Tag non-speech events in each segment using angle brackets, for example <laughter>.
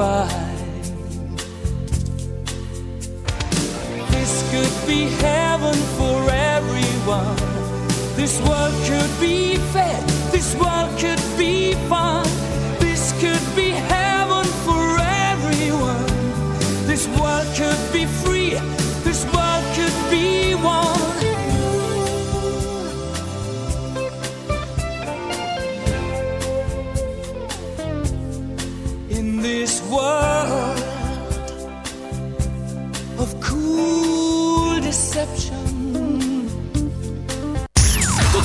by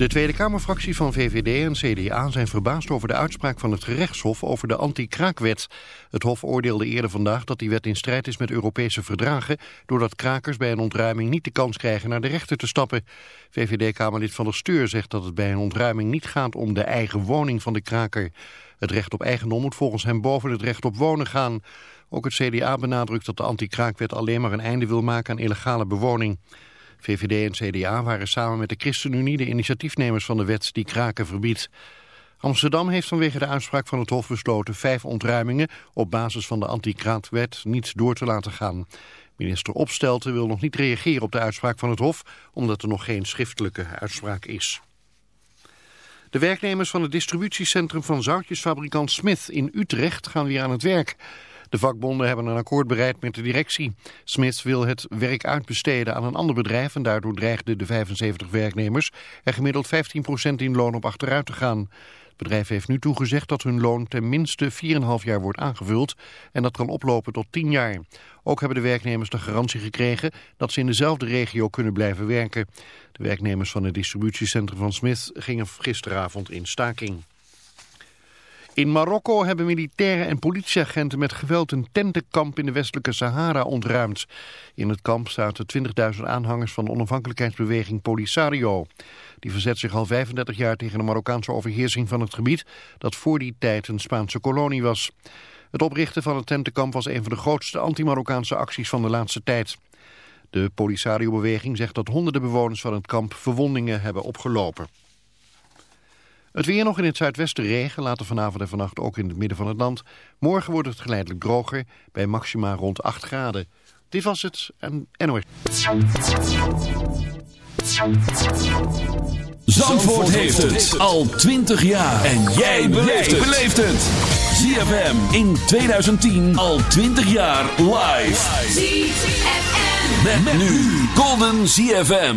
De Tweede Kamerfractie van VVD en CDA zijn verbaasd over de uitspraak van het gerechtshof over de anti-kraakwet. Het hof oordeelde eerder vandaag dat die wet in strijd is met Europese verdragen... doordat krakers bij een ontruiming niet de kans krijgen naar de rechter te stappen. VVD-Kamerlid Van der Steur zegt dat het bij een ontruiming niet gaat om de eigen woning van de kraker. Het recht op eigendom moet volgens hem boven het recht op wonen gaan. Ook het CDA benadrukt dat de anti-kraakwet alleen maar een einde wil maken aan illegale bewoning. VVD en CDA waren samen met de ChristenUnie de initiatiefnemers van de wet die kraken verbiedt. Amsterdam heeft vanwege de uitspraak van het Hof besloten vijf ontruimingen op basis van de anti-kraakwet niet door te laten gaan. Minister Opstelten wil nog niet reageren op de uitspraak van het Hof, omdat er nog geen schriftelijke uitspraak is. De werknemers van het distributiecentrum van zoutjesfabrikant Smith in Utrecht gaan weer aan het werk. De vakbonden hebben een akkoord bereikt met de directie. Smith wil het werk uitbesteden aan een ander bedrijf en daardoor dreigden de 75 werknemers er gemiddeld 15% in loon op achteruit te gaan. Het bedrijf heeft nu toegezegd dat hun loon ten minste 4,5 jaar wordt aangevuld en dat kan oplopen tot 10 jaar. Ook hebben de werknemers de garantie gekregen dat ze in dezelfde regio kunnen blijven werken. De werknemers van het distributiecentrum van Smith gingen gisteravond in staking. In Marokko hebben militairen en politieagenten met geweld een tentenkamp in de westelijke Sahara ontruimd. In het kamp zaten 20.000 aanhangers van de onafhankelijkheidsbeweging Polisario. Die verzet zich al 35 jaar tegen de Marokkaanse overheersing van het gebied dat voor die tijd een Spaanse kolonie was. Het oprichten van het tentenkamp was een van de grootste anti-Marokkaanse acties van de laatste tijd. De Polisario-beweging zegt dat honderden bewoners van het kamp verwondingen hebben opgelopen. Het weer nog in het zuidwesten regen, later vanavond en vannacht ook in het midden van het land. Morgen wordt het geleidelijk droger, bij maxima rond 8 graden. Dit was het en NOS. Zandvoort heeft het al 20 jaar. En jij beleeft het. ZFM in 2010 al 20 jaar live. ZFM. Met, nu Golden ZFM.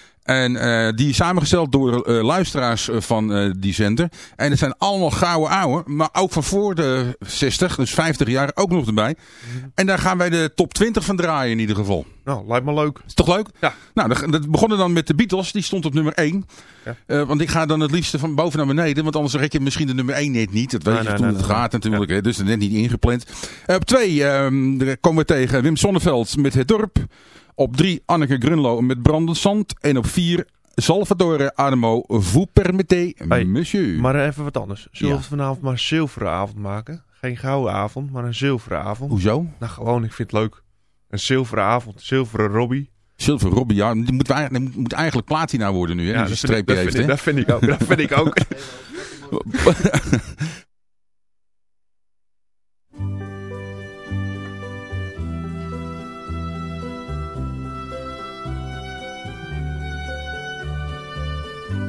En eh, die is samengesteld door eh, luisteraars eh, van eh, die zender. En het zijn allemaal gouden ouwe, maar ook van voor de 60, dus 50 jaar ook nog erbij. En daar gaan wij de top 20 van draaien in ieder geval. Nou, lijkt me leuk. Is toch leuk? Ja. Nou, dat- begonnen dan met de Beatles. Die stond op nummer 1. Ja. Want ik ga dan het liefste van boven naar beneden. Want anders rek je misschien de nummer 1 net niet. Dat weet Nee, je nee, toen nee, het gaat natuurlijk. Hè, dus net niet ingepland. Op 2 komen we tegen Wim Sonneveld met Het Dorp. Op 3 Anneke Grunlo met Brandend Zand. En op 4 Salvatore Adamo Vous permettez, Hey, monsieur. Maar even wat anders. Zullen we Ja. vanavond maar een zilveren avond maken? Geen gouden avond, maar een zilveren avond. Hoezo? Nou, gewoon, ik vind het leuk. Een zilveren avond, zilveren Robbie. Silver Robbie, ja, die moet, die moet eigenlijk platina worden nu. Hè, Ja, die dat een vind, ik, streepje dat, heeft. vind ik, hè? dat vind ik ook. Dat vind ik ook. <laughs> <laughs>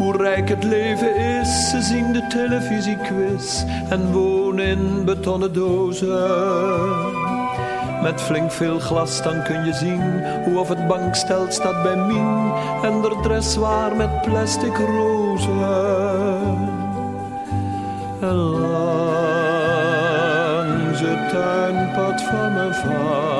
hoe rijk het leven is. Ze zien de televisiequiz en wonen in betonnen dozen. Met flink veel glas dan kun je zien hoe of het bankstel staat bij Mien en de dress waar met plastic rozen. En langs het tuinpad van mijn vader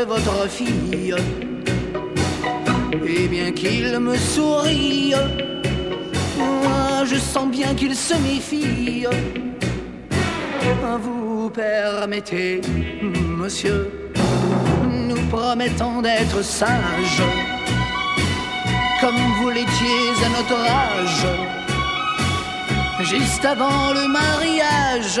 votre fille. Et bien qu'il me sourie, moi je sens bien qu'il se méfie. Vous permettez, monsieur, nous promettons d'être sages, comme vous l'étiez à notre âge, juste avant le mariage.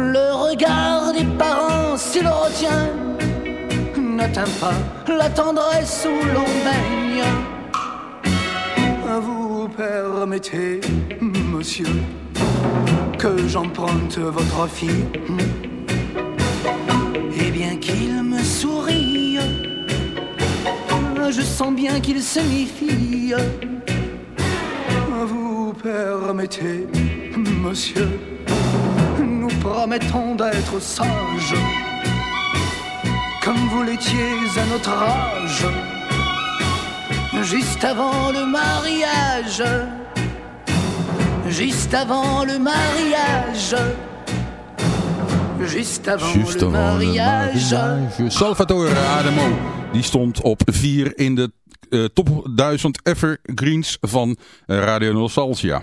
Le regard des parents, s'il retient, n'atteint pas la tendresse où l'on baigne. Vous permettez, monsieur, que j'emprunte votre fille? Et bien qu'il me sourie, je sens bien qu'il se méfie. Vous permettez, monsieur, promettons d'être sages, comme vous l'étiez à notre âge, juste avant le mariage, juste avant le mariage. Juste avant, Just le, avant mariage. mariage. Salvatore Adamo. Die stond op 4 in de eh, top 1000 evergreens van Radio Nostalgia.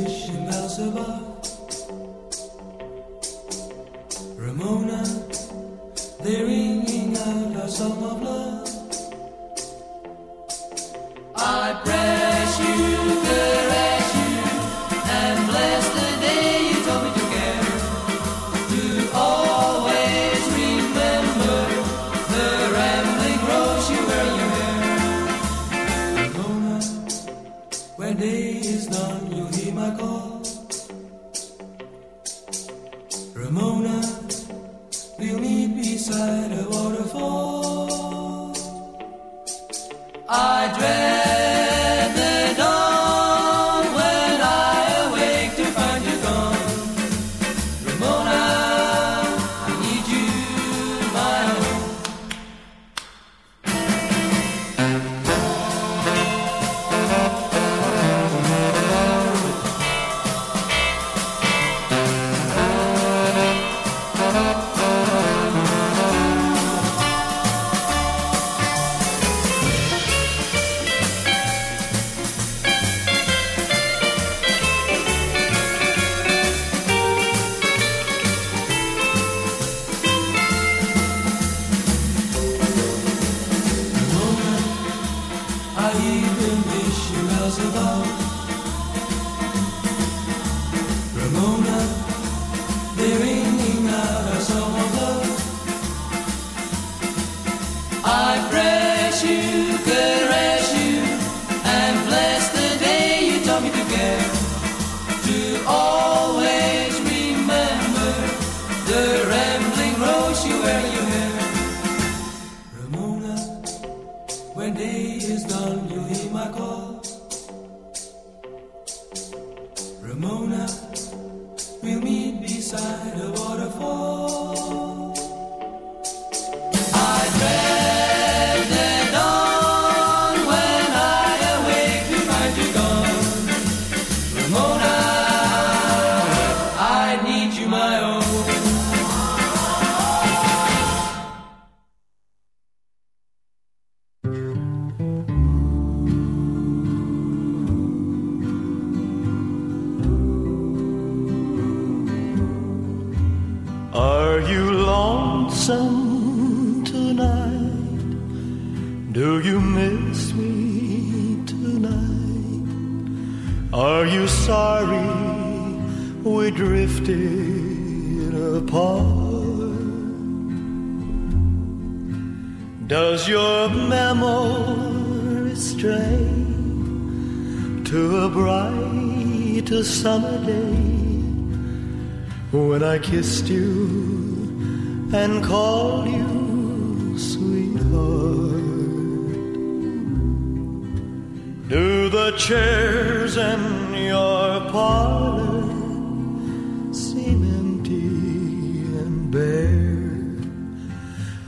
Ramona, they're ringing out our song of love. I press you,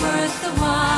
Worth the while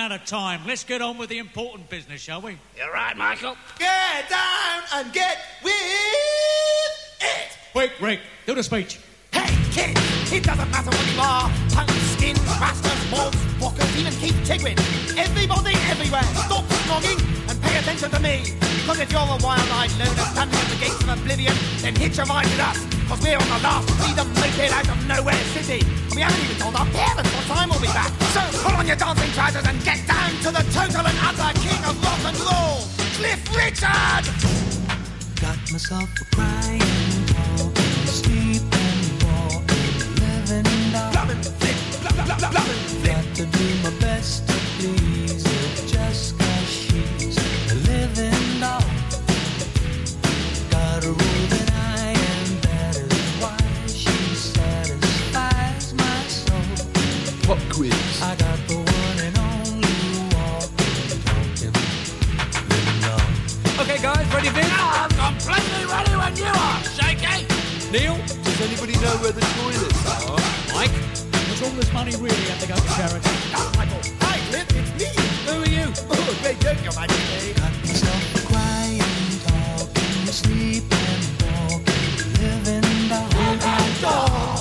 Out of time. Let's get on with the important business, shall we? You're right, Michael. Get down and get with it. Quick, Rick, do the speech. Hey, kid, it doesn't matter what you are. Punks, skins, rastas, mobs, walkers, even Keith Chigwin. Everybody, everywhere, stop snogging and pay attention to me. Because if you're a wild-eyed loner standing at the gates of oblivion, then hitch a ride with us. Because we're on the last freedom moped out of nowhere city. And we haven't even told our parents what time we'll be back. So pull on your dancing trousers and get down to the total and utter king of rock and roll, Cliff Richard! Got myself a crying, talking, sleeping, walking, living down. Got to do my best Pop quiz. I got the one and only walking, talking, living doll. Okay, guys, ready, Vince? I'm completely ready when you are, Shaky! Neil? Does anybody know where the toilets are? Uh, Mike? Does all this money really have to go to charity? Oh, Michael. Hi, Cliff, it's me. Who are you? Oh, great joke, Your Majesty. Got myself a crying, talking, sleeping, walking, living doll. To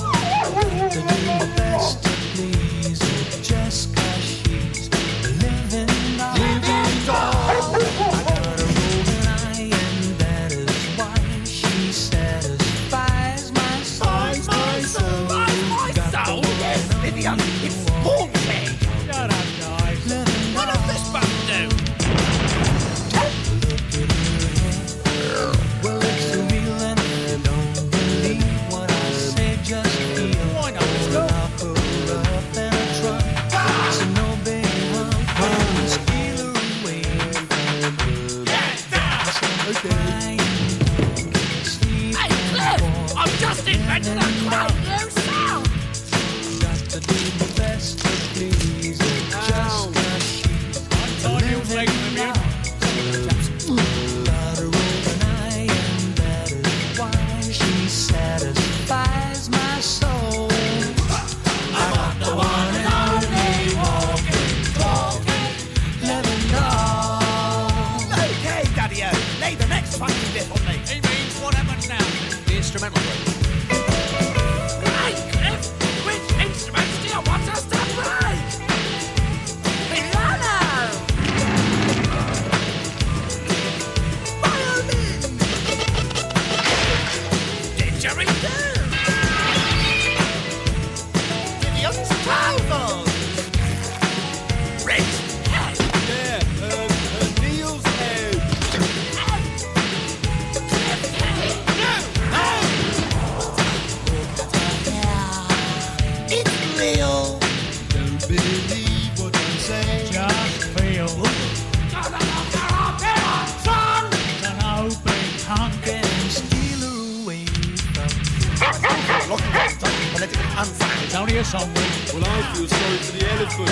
Well, I feel sorry for the elephant.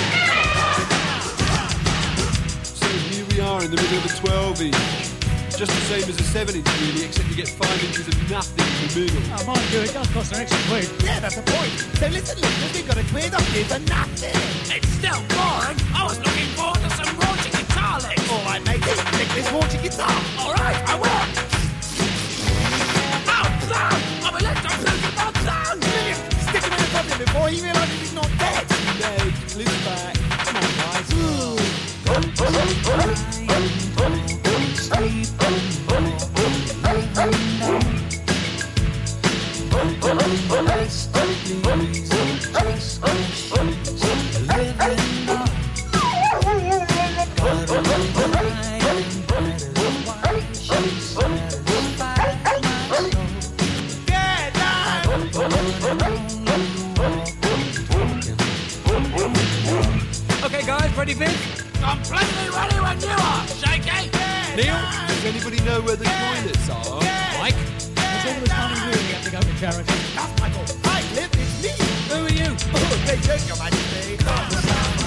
So here we are in the middle of a 12 inch. Just the same as a 7 inch, really, except you get 5 inches of nothing in the middle. Oh, mind you, it does cost an extra quid. Yeah, that's the point. So listen, listeners, we've got a quid off you for nothing. It's still boring. I was looking forward to some raunchy guitar licks. All right, matey, pick this raunchy guitar. All right, I will. Oh, son! I'm a left on my son! Brilliant. Stick him in the problem before he realises he's not legs, loop back. Come on, guys. Sleep on my sleep on my anybody know where the toilets are? Mike? Has all this money really have to go to charity? That's Michael. Hi, Cliff, it's me. Who are you? Oh, great joke, Your Majesty.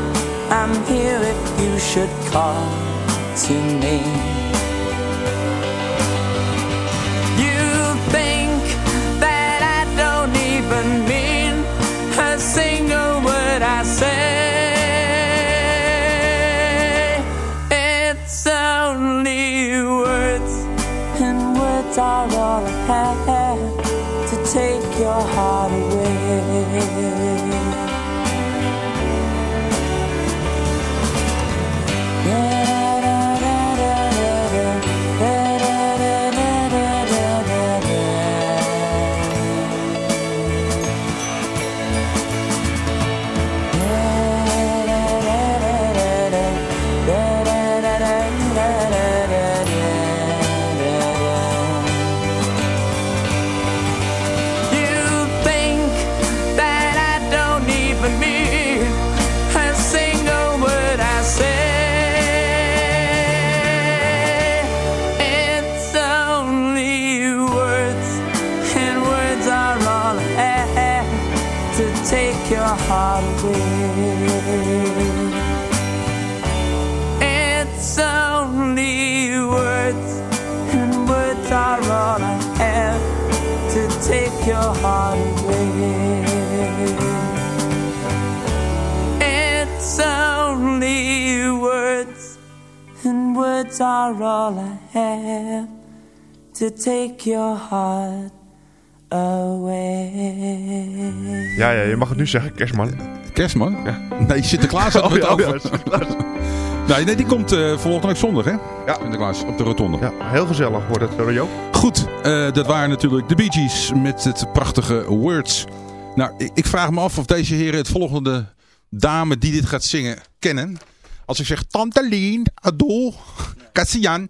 I'm here if you should call to me. Mag het nu zeggen, kerstman. Kerstman? Ja. Nee, Sinterklaas had Oh, het ja, oh, ja, over. Sinterklaas. nee, nee, die komt eh volgende week zondag, hè? Ja. Sinterklaas, op de rotonde. Ja, heel gezellig wordt het, Rio. Goed, eh, dat waren natuurlijk de Bee Gees met het prachtige Words. Nou, ik, ik vraag me af of deze heren het volgende dame die dit gaat zingen kennen. Als ik zeg Tante Lien, Adol, Cassian,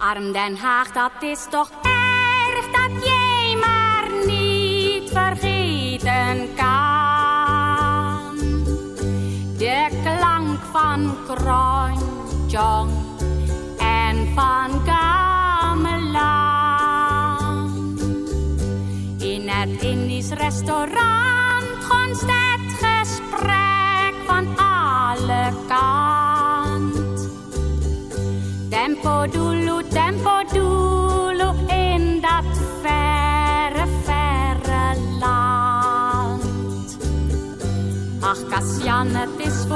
Arm Den Haag, dat is toch erg dat jij maar niet vergeten kan. De klank van Kronjong en van Gamelan. In het Indisch restaurant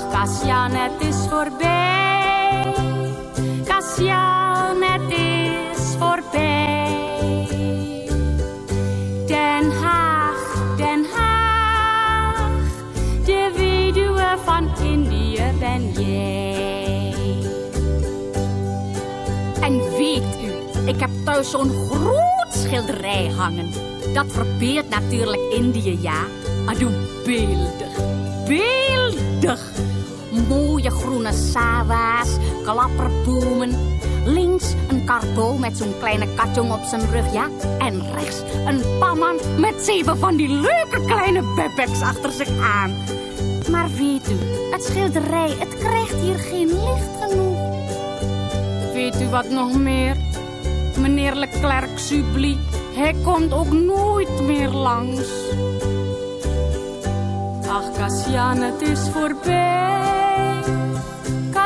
Ach, het is voorbij. Kassian, het is voorbij. Den Haag, Den Haag, de weduwe van Indië ben jij. En weet u, ik heb thuis zo'n groot schilderij hangen. Dat verbeeldt natuurlijk Indië, ja. Adoe, beeldig, beeldig. Mooie groene sawa's, klapperbomen. Links een karbo met zo'n kleine katjong op zijn rug, ja. En rechts een pamman met zeven van die leuke kleine bebeks achter zich aan. Maar weet u, het schilderij, het krijgt hier geen licht genoeg. Weet u wat nog meer? Meneer Leclerc Subli, hij komt ook nooit meer langs. Ach, Kassian, het is voorbij.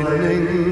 lightning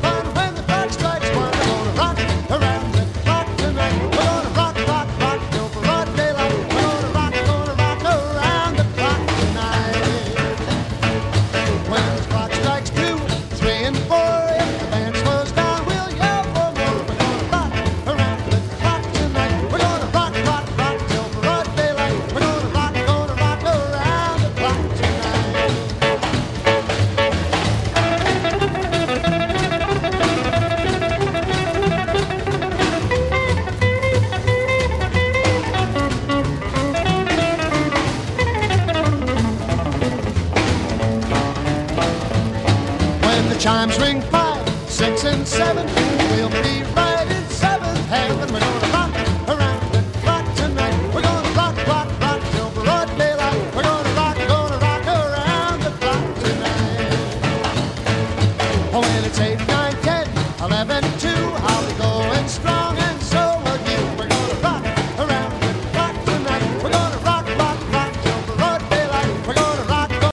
six, and seven,